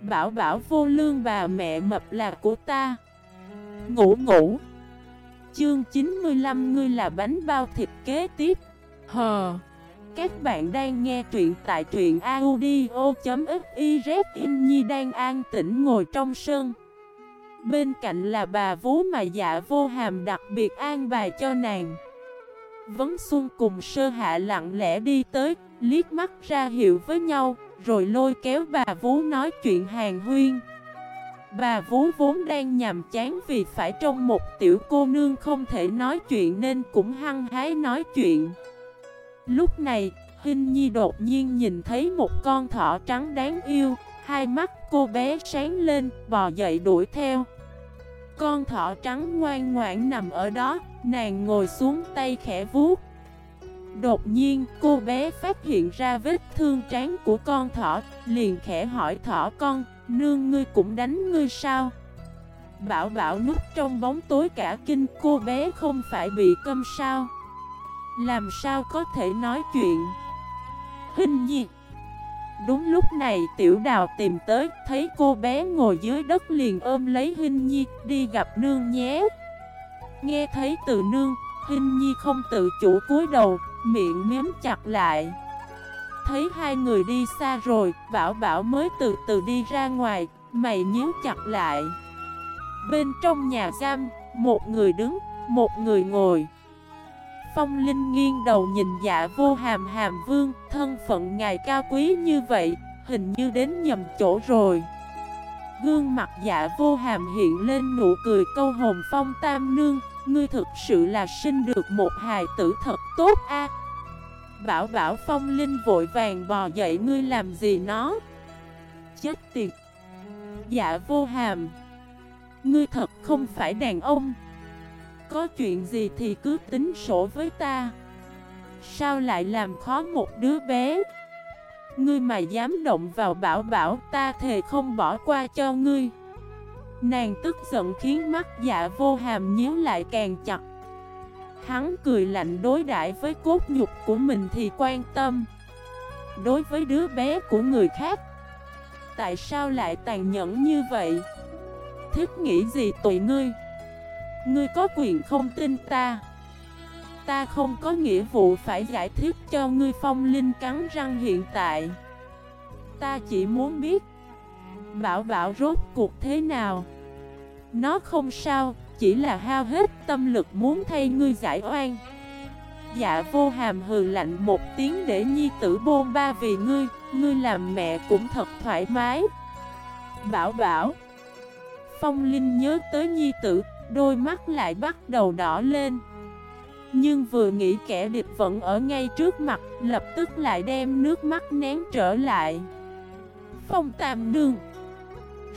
Bảo bảo vô lương bà mẹ mập là của ta. Ngủ ngủ. Chương 95 ngươi là bánh bao thịt kế tiếp. Hờ. Các bạn đang nghe truyện tại truyện audio.xyz Nhi đang an tĩnh ngồi trong sân. Bên cạnh là bà vú mà dạ vô hàm đặc biệt an bài cho nàng. Vấn Xuân cùng sơ hạ lặng lẽ đi tới, Liếc mắt ra hiệu với nhau. Rồi lôi kéo bà vú nói chuyện hàng huyên. Bà vú vốn đang nhàm chán vì phải trong một tiểu cô nương không thể nói chuyện nên cũng hăng hái nói chuyện. Lúc này, Hinh Nhi đột nhiên nhìn thấy một con thỏ trắng đáng yêu Hai mắt cô bé sáng lên, bò dậy đuổi theo. Con thỏ trắng ngoan ngoãn nằm ở đó, nàng ngồi xuống tay khẽ vuốt. Đột nhiên, cô bé phát hiện ra vết thương trán của con thỏ, Liền khẽ hỏi thỏ con, Nương, ngươi cũng đánh ngươi sao? Bảo bảo núp trong bóng tối cả kinh, cô bé không phải bị câm sao? Làm sao có thể nói chuyện? Hình nhi. Đúng lúc này, tiểu đào tìm tới, Thấy cô bé ngồi dưới đất liền ôm lấy Hinh Nhi, Đi gặp nương nhé. Nghe thấy từ nương, Hinh Nhi không tự chủ cúi đầu Miệng mém chặt lại. Thấy hai người đi xa rồi, Bảo Bảo mới từ từ đi ra ngoài, Mày nhíu chặt lại. Bên trong nhà giam, Một người đứng, Một người ngồi. Phong Linh nghiêng đầu nhìn dạ vô hàm hàm vương, Thân phận ngài cao quý như vậy, Hình như đến nhầm chỗ rồi. Gương mặt dạ vô hàm hiện lên nụ cười câu hồn phong tam nương Ngươi thực sự là sinh được một hài tử thật tốt a. Bảo bảo phong linh vội vàng bò dậy, ngươi làm gì nó? Chết tiệt. Dạ vô hàm. Ngươi thật không phải đàn ông. Có chuyện gì thì cứ tính sổ với ta. Sao lại làm khó một đứa bé? Ngươi mà dám động vào bảo bảo, ta thề không bỏ qua cho ngươi. Nàng tức giận khiến mắt dạ vô hàm nhíu lại càng chặt. Hắn cười lạnh đối đãi với cốt nhục của mình thì quan tâm. Đối với đứa bé của người khác, Tại sao lại tàn nhẫn như vậy? Thích nghĩ gì tụi ngươi? Ngươi có quyền không tin ta. Ta không có nghĩa vụ phải giải thích cho ngươi phong linh cắn răng hiện tại. Ta chỉ muốn biết Bảo bảo rốt cuộc thế nào? Nó không sao, Chỉ là hao hết tâm lực muốn thay ngươi giải oan. Dạ vô hàm hừ lạnh một tiếng để nhi tử bôn ba vì ngươi Ngươi làm mẹ cũng thật thoải mái. Bảo bảo. Phong Linh nhớ tới nhi tử, Đôi mắt lại bắt đầu đỏ lên. Nhưng vừa nghĩ kẻ địch vẫn ở ngay trước mặt, Lập tức lại đem nước mắt nén trở lại. Phong Tam Nương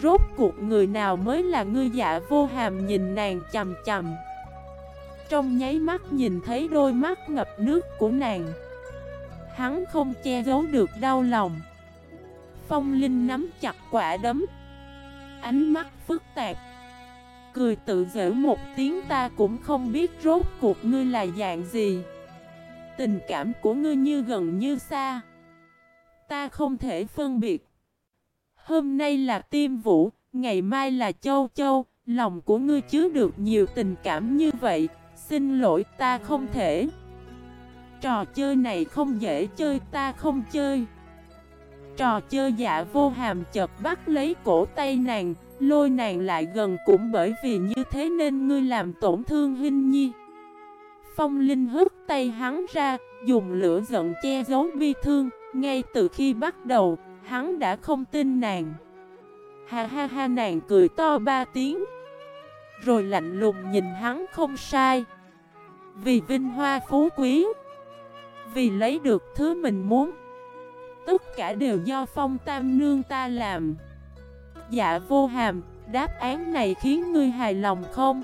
Rốt cuộc người nào mới là ngươi dạ vô hàm nhìn nàng chầm chầm Trong nháy mắt nhìn thấy đôi mắt ngập nước của nàng. Hắn không che giấu được đau lòng. Phong Linh nắm chặt quả đấm. Ánh mắt phức tạp. Cười tự giễu một tiếng ta cũng không biết rốt cuộc ngươi là dạng gì. Tình cảm của ngươi như gần như xa. Ta không thể phân biệt. Hôm nay là tiêm vũ, ngày mai là châu châu. Lòng của ngươi chứa được nhiều tình cảm như vậy Xin lỗi ta không thể. Trò chơi này không dễ chơi ta không chơi. Trò chơi dạ vô hàm chợt bắt lấy cổ tay nàng Lôi nàng lại gần cũng bởi vì như thế nên ngươi làm tổn thương Hinh Nhi. Phong Linh hứt tay hắn ra Dùng lửa giận che giấu bi thương. Ngay từ khi bắt đầu Hắn đã không tin nàng. Ha ha ha, nàng cười to ba tiếng. Rồi lạnh lùng nhìn hắn không sai. Vì vinh hoa phú quý. Vì lấy được thứ mình muốn. Tất cả đều do phong tam nương ta làm. Dạ vô hàm, Đáp án này khiến ngươi hài lòng không?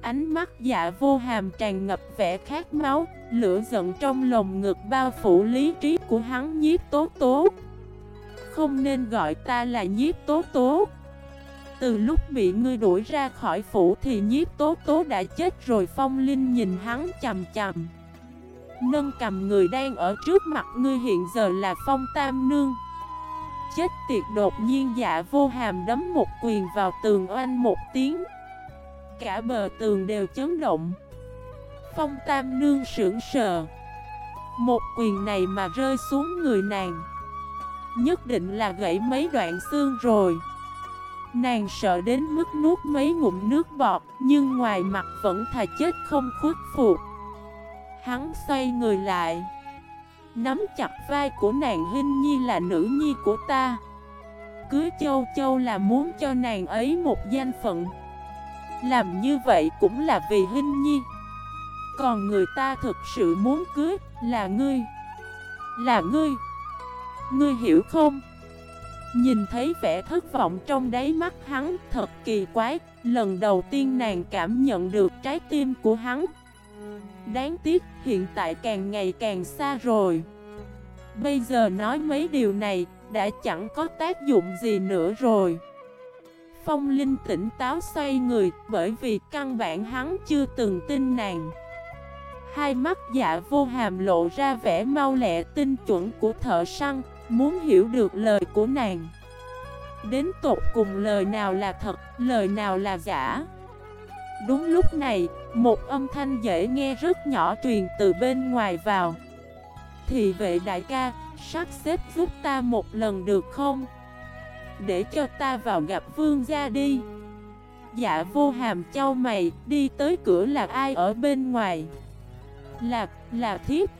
Ánh mắt dạ vô hàm tràn ngập vẻ khát máu, Lửa giận trong lồng ngực bao phủ lý trí của hắn nhiếp tố tố. Không nên gọi ta là nhiếp tố tố. Từ lúc bị ngươi đuổi ra khỏi phủ thì nhiếp tố tố đã chết rồi, Phong Linh nhìn hắn chầm chầm Nâng cầm người đang ở trước mặt ngươi hiện giờ là Phong Tam Nương. Chết tiệt, đột nhiên dạ vô hàm đấm một quyền vào tường oanh một tiếng. Cả bờ tường đều chấn động. Phong tam nương sững sờ. Một quyền này mà rơi xuống người nàng. Nhất định là gãy mấy đoạn xương rồi. Nàng sợ đến mức nuốt mấy ngụm nước bọt, Nhưng ngoài mặt vẫn thà chết không khuất phục. Hắn xoay người lại. Nắm chặt vai của nàng Hinh Nhi là nữ nhi của ta. Cưới châu châu là muốn cho nàng ấy một danh phận. Làm như vậy cũng là vì Hinh Nhi. Còn người ta thực sự muốn cưới là ngươi. Là ngươi. Ngươi hiểu không? Nhìn thấy vẻ thất vọng trong đáy mắt hắn, thật kỳ quái. Lần đầu tiên nàng cảm nhận được trái tim của hắn. Đáng tiếc, hiện tại càng ngày càng xa rồi. Bây giờ nói mấy điều này, đã chẳng có tác dụng gì nữa rồi. Phong Linh tỉnh táo xoay người, bởi vì căn bản hắn chưa từng tin nàng. Hai mắt dạ vô hàm lộ ra vẻ mau lẹ, tinh chuẩn của thợ săn. Muốn hiểu được lời của nàng. Đến tột cùng lời nào là thật, lời nào là giả. Đúng lúc này, một âm thanh dễ nghe rất nhỏ truyền từ bên ngoài vào. Thì vệ đại ca, sắp xếp giúp ta một lần được không? Để cho ta vào gặp vương gia đi. Dạ vô hàm châu mày, đi tới cửa là ai ở bên ngoài? Là, là thiếp.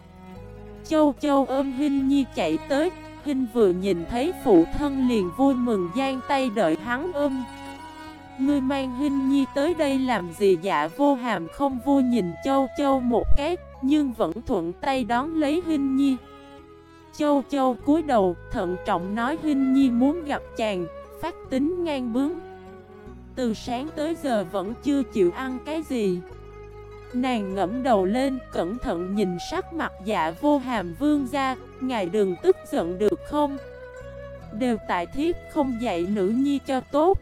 Châu châu ôm Hinh Nhi chạy tới. Hinh vừa nhìn thấy phụ thân liền vui mừng gian tay đợi hắn ôm. Ngươi mang Hinh Nhi tới đây làm gì? Dạ vô hàm không vui nhìn Châu Châu một cái, Nhưng vẫn thuận tay đón lấy Hinh Nhi. Châu Châu cúi đầu, thận trọng nói Hinh Nhi muốn gặp chàng, Phát tính ngang bướng. Từ sáng tới giờ vẫn chưa chịu ăn cái gì. Nàng ngẫm đầu lên, cẩn thận nhìn sắc mặt dạ vô hàm vương ra Ngài đừng tức giận được không? Đều tại thiết không dạy nữ nhi cho tốt.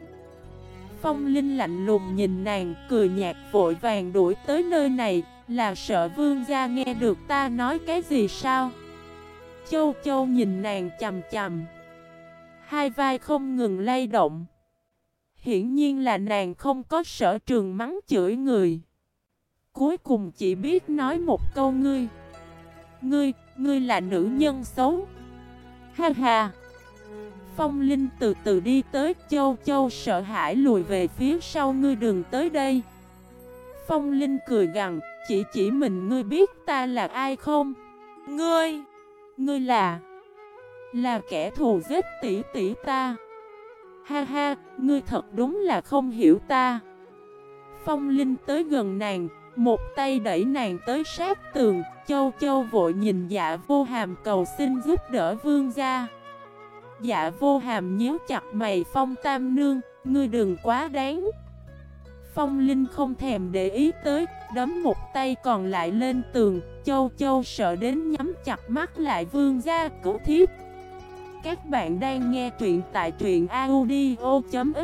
Phong Linh lạnh lùng nhìn nàng, cười nhạt vội vàng đuổi tới nơi này, Là sợ vương gia nghe được ta nói cái gì sao? Châu châu nhìn nàng chầm chầm Hai vai không ngừng lay động. Hiển nhiên là nàng không có sở trường mắng chửi người. Cuối cùng chỉ biết nói một câu ngươi. Ngươi, ngươi là nữ nhân xấu. Ha ha. Phong Linh từ từ đi tới châu châu sợ hãi lùi về phía sau ngươi đừng tới đây. Phong Linh cười gằn chỉ chỉ mình ngươi biết ta là ai không? Ngươi Ngươi là Là kẻ thù giết tỷ tỷ ta. Ha ha, ngươi thật đúng là không hiểu ta. Phong Linh tới gần nàng một tay đẩy nàng tới sát tường, Châu châu vội nhìn dạ vô hàm cầu xin giúp đỡ vương gia. Dạ vô hàm nhíu chặt mày phong tam nương, Ngươi đừng quá đáng. Phong Linh không thèm để ý tới, Đấm một tay còn lại lên tường, Châu châu sợ đến nhắm chặt mắt lại vương gia cứu thiếp. Các bạn đang nghe truyện tại truyện audio.fif